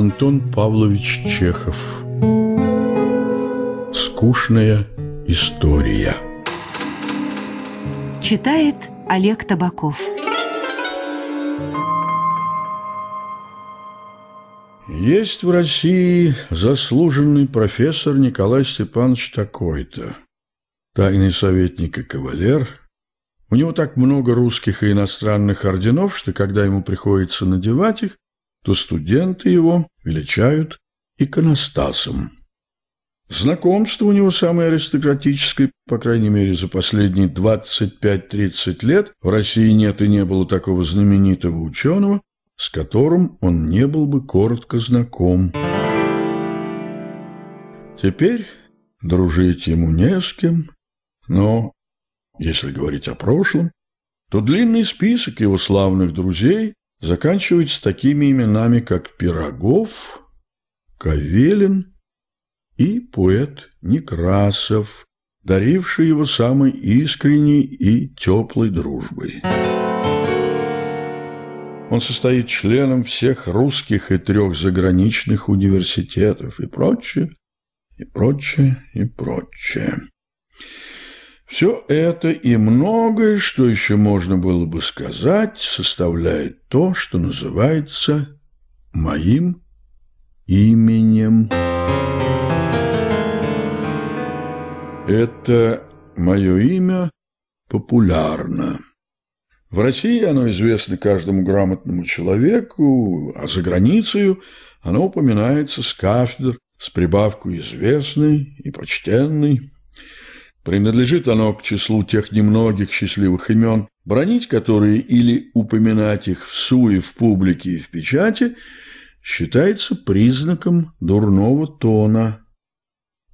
Антон Павлович Чехов. Скучная история. Читает Олег Табаков. Есть в России заслуженный профессор Николай Степанович такой-то, тайный советник и кавалер. У него так много русских и иностранных орденов, что когда ему приходится надевать их, то студенты его величают иконостасом. Знакомство у него самое аристократическое, по крайней мере, за последние 25-30 лет. В России нет и не было такого знаменитого ученого, с которым он не был бы коротко знаком. Теперь дружить ему не с кем, но, если говорить о прошлом, то длинный список его славных друзей заканчивается такими именами, как Пирогов, Кавелин и поэт Некрасов, даривший его самой искренней и теплой дружбой. Он состоит членом всех русских и трех заграничных университетов и прочее, и прочее, и прочее. Все это и многое, что еще можно было бы сказать, составляет то, что называется моим именем. Это мое имя популярно. В России оно известно каждому грамотному человеку, а за границей оно упоминается с кафедр с прибавкой известный и почтенный. Принадлежит оно к числу тех немногих счастливых имен, бронить которые или упоминать их в суе в публике и в печати считается признаком дурного тона.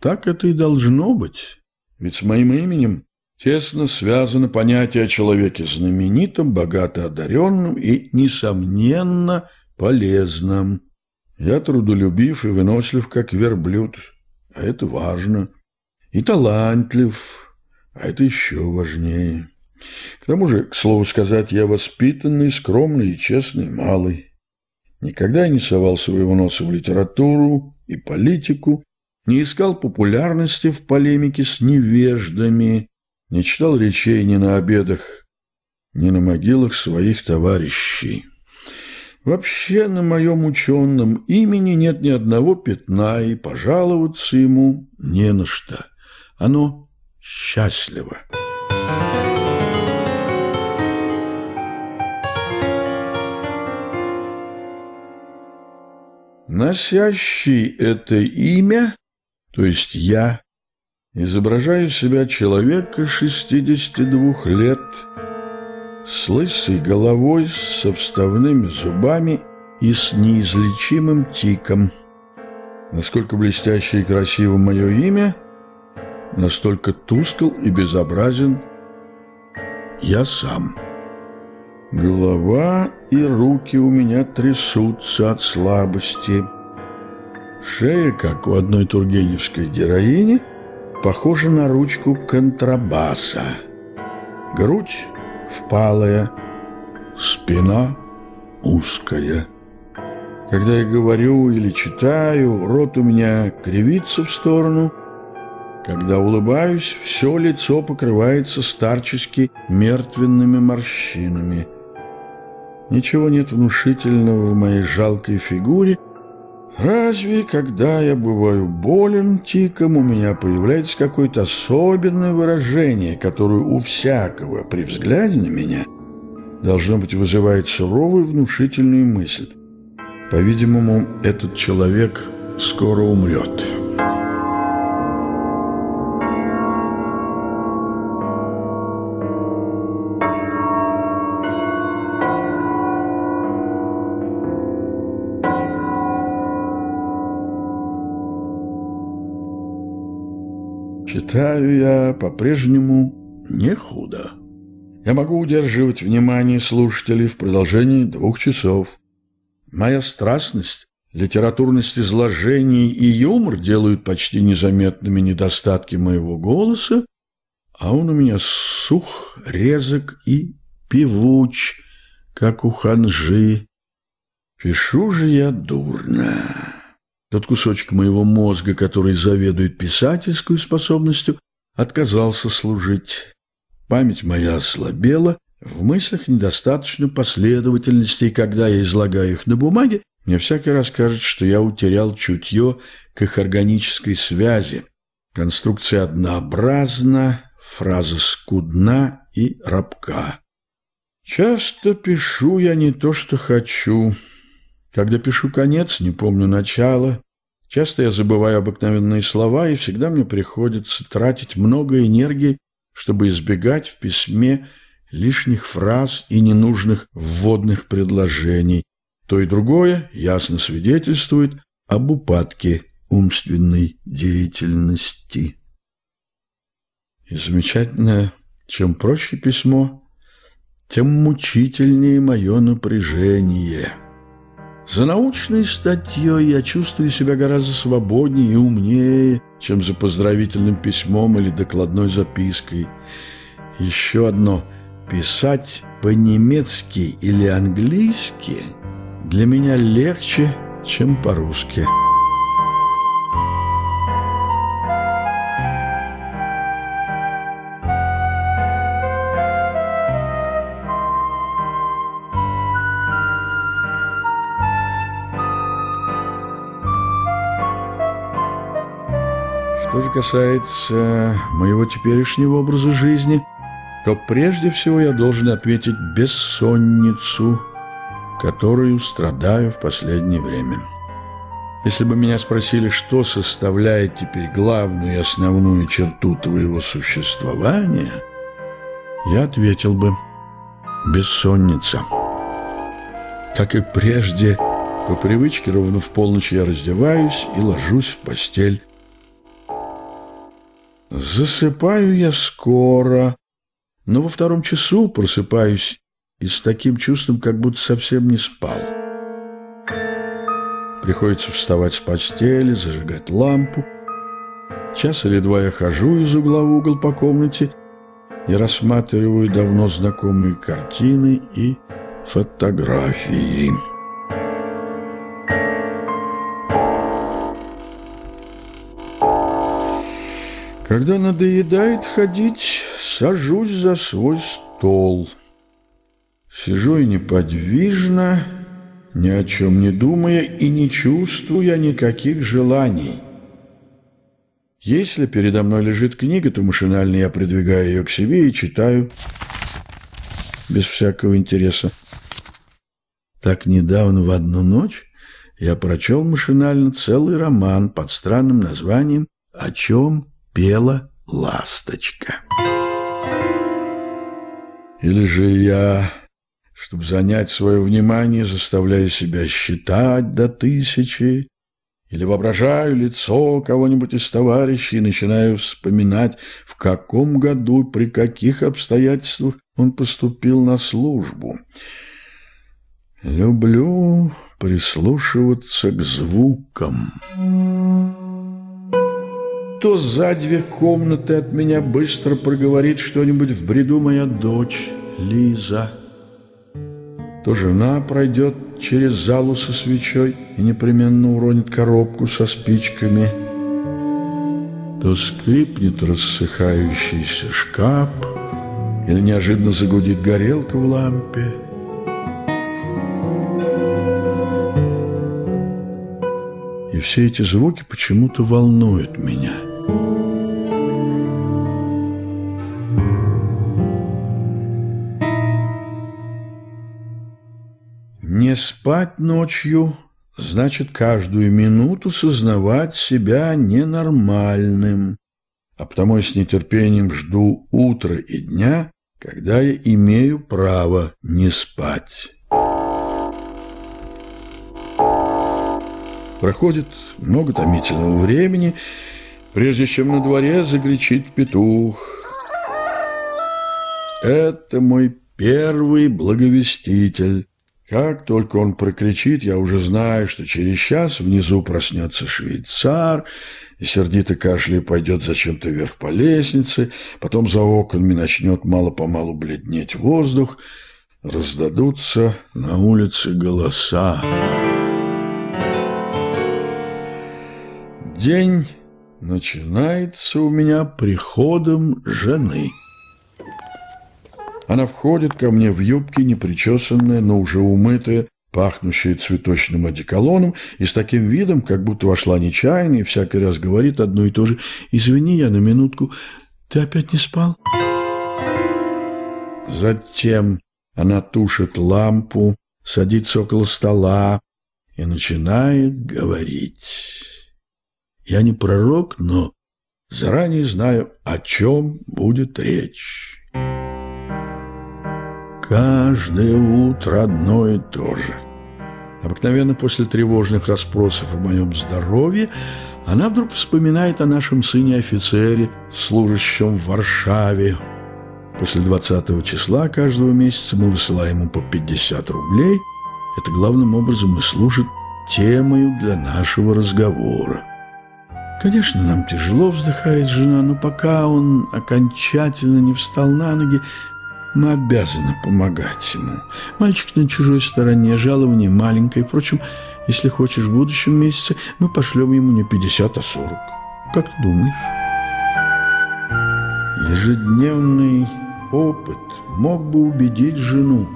Так это и должно быть, ведь с моим именем тесно связано понятие о человеке знаменитом, богато одаренном и, несомненно, полезном. Я трудолюбив и вынослив, как верблюд, а это важно. И талантлив, а это еще важнее. К тому же, к слову сказать, я воспитанный, скромный и честный малый. Никогда не совал своего носа в литературу и политику, не искал популярности в полемике с невеждами, не читал речей ни на обедах, ни на могилах своих товарищей. Вообще на моем ученом имени нет ни одного пятна, и пожаловаться ему не на что. Оно счастливо. Носящий это имя, то есть я, Изображаю себя человека 62 лет, с лысой головой, со вставными зубами и с неизлечимым тиком. Насколько блестяще и красиво мое имя, настолько тускл и безобразен я сам. Голова и руки у меня трясутся от слабости. Шея, как у одной тургеневской героини – похожа на ручку контрабаса. Грудь впалая, спина узкая. Когда я говорю или читаю, рот у меня кривится в сторону. Когда улыбаюсь, все лицо покрывается старчески мертвенными морщинами. Ничего нет внушительного в моей жалкой фигуре – Разве, когда я бываю болен тиком, у меня появляется какое-то особенное выражение, которое у всякого при взгляде на меня должно быть вызывает суровую внушительную мысль. По-видимому, этот человек скоро умрет». Читаю я по-прежнему не худо. Я могу удерживать внимание слушателей в продолжении двух часов. Моя страстность, литературность изложений и юмор делают почти незаметными недостатки моего голоса, а он у меня сух, резок и певуч, как у ханжи. Пишу же я дурно. Тот кусочек моего мозга, который заведует писательской способностью, отказался служить. Память моя ослабела, в мыслях недостаточно последовательности, и когда я излагаю их на бумаге, мне всякий раз кажется, что я утерял чутье к их органической связи. Конструкция однообразна, фраза скудна и рабка. Часто пишу я не то, что хочу. Когда пишу конец, не помню начала. Часто я забываю обыкновенные слова, и всегда мне приходится тратить много энергии, чтобы избегать в письме лишних фраз и ненужных вводных предложений. То и другое ясно свидетельствует об упадке умственной деятельности. И замечательно, чем проще письмо, тем мучительнее мое напряжение. За научной статьей я чувствую себя гораздо свободнее и умнее, чем за поздравительным письмом или докладной запиской. Еще одно – писать по-немецки или английски для меня легче, чем по-русски. Что же касается моего теперешнего образа жизни, то прежде всего я должен отметить бессонницу, которую страдаю в последнее время. Если бы меня спросили, что составляет теперь главную и основную черту твоего существования, я ответил бы «бессонница». Как и прежде, по привычке ровно в полночь я раздеваюсь и ложусь в постель Засыпаю я скоро, но во втором часу просыпаюсь и с таким чувством, как будто совсем не спал. Приходится вставать с постели, зажигать лампу. Час или два я хожу из угла в угол по комнате и рассматриваю давно знакомые картины и фотографии. Когда надоедает ходить, сажусь за свой стол. Сижу и неподвижно, ни о чем не думая и не чувствуя никаких желаний. Если передо мной лежит книга, то машинально я придвигаю ее к себе и читаю без всякого интереса. Так недавно в одну ночь я прочел машинально целый роман под странным названием «О чем пела ласточка. Или же я, чтобы занять свое внимание, заставляю себя считать до тысячи, или воображаю лицо кого-нибудь из товарищей и начинаю вспоминать, в каком году, при каких обстоятельствах он поступил на службу. Люблю прислушиваться к звукам то за две комнаты от меня быстро проговорит что-нибудь в бреду моя дочь Лиза. То жена пройдет через залу со свечой и непременно уронит коробку со спичками. То скрипнет рассыхающийся шкаф или неожиданно загудит горелка в лампе. И все эти звуки почему-то волнуют меня – Не спать ночью значит каждую минуту сознавать себя ненормальным, а потому я с нетерпением жду утра и дня, когда я имею право не спать. Проходит много томительного времени, прежде чем на дворе загречит петух. Это мой первый благовеститель. Как только он прокричит, я уже знаю, что через час внизу проснется швейцар и сердито кашляя пойдет зачем-то вверх по лестнице, потом за окнами начнет мало-помалу бледнеть воздух, раздадутся на улице голоса. День начинается у меня приходом жены. Она входит ко мне в юбке, непричесанная, но уже умытая, пахнущая цветочным одеколоном, и с таким видом, как будто вошла нечаянно, и всякий раз говорит одно и то же. «Извини, я на минутку. Ты опять не спал?» Затем она тушит лампу, садится около стола и начинает говорить. Я не пророк, но заранее знаю, о чем будет речь. Каждое утро одно и то же. Обыкновенно после тревожных расспросов о моем здоровье она вдруг вспоминает о нашем сыне-офицере, служащем в Варшаве. После 20 числа каждого месяца мы высылаем ему по 50 рублей. Это главным образом и служит темою для нашего разговора. Конечно, нам тяжело, вздыхает жена, но пока он окончательно не встал на ноги, мы обязаны помогать ему. Мальчик на чужой стороне, жалование маленькое. Впрочем, если хочешь в будущем месяце, мы пошлем ему не 50, а 40. Как ты думаешь? Ежедневный опыт мог бы убедить жену,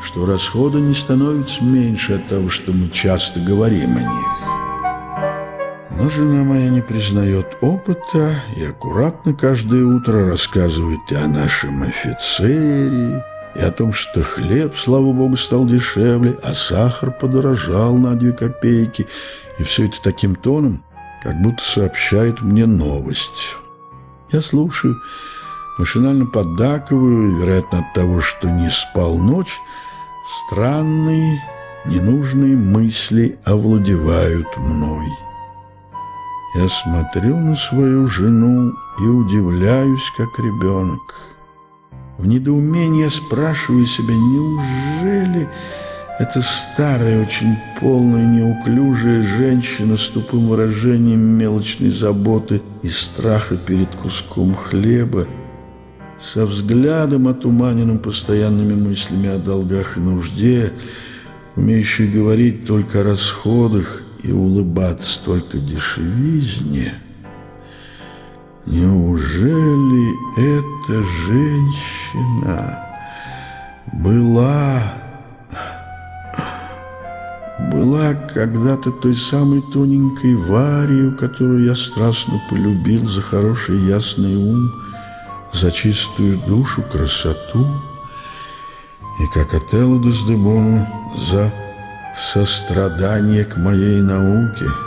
что расходы не становятся меньше от того, что мы часто говорим о них. Но жена моя не признает опыта и аккуратно каждое утро рассказывает и о нашем офицере, и о том, что хлеб, слава богу, стал дешевле, а сахар подорожал на две копейки. И все это таким тоном, как будто сообщает мне новость. Я слушаю, машинально поддакиваю, вероятно, от того, что не спал ночь, странные, ненужные мысли овладевают мной. Я смотрю на свою жену и удивляюсь, как ребенок. В недоумении я спрашиваю себя, неужели эта старая, очень полная, неуклюжая женщина с тупым выражением мелочной заботы и страха перед куском хлеба, со взглядом, отуманенным постоянными мыслями о долгах и нужде, умеющей говорить только о расходах и улыбаться только дешевизне. Неужели эта женщина была... была когда-то той самой тоненькой Варью, которую я страстно полюбил за хороший ясный ум, за чистую душу, красоту, и как Отелло Дездемону за сострадание к моей науке –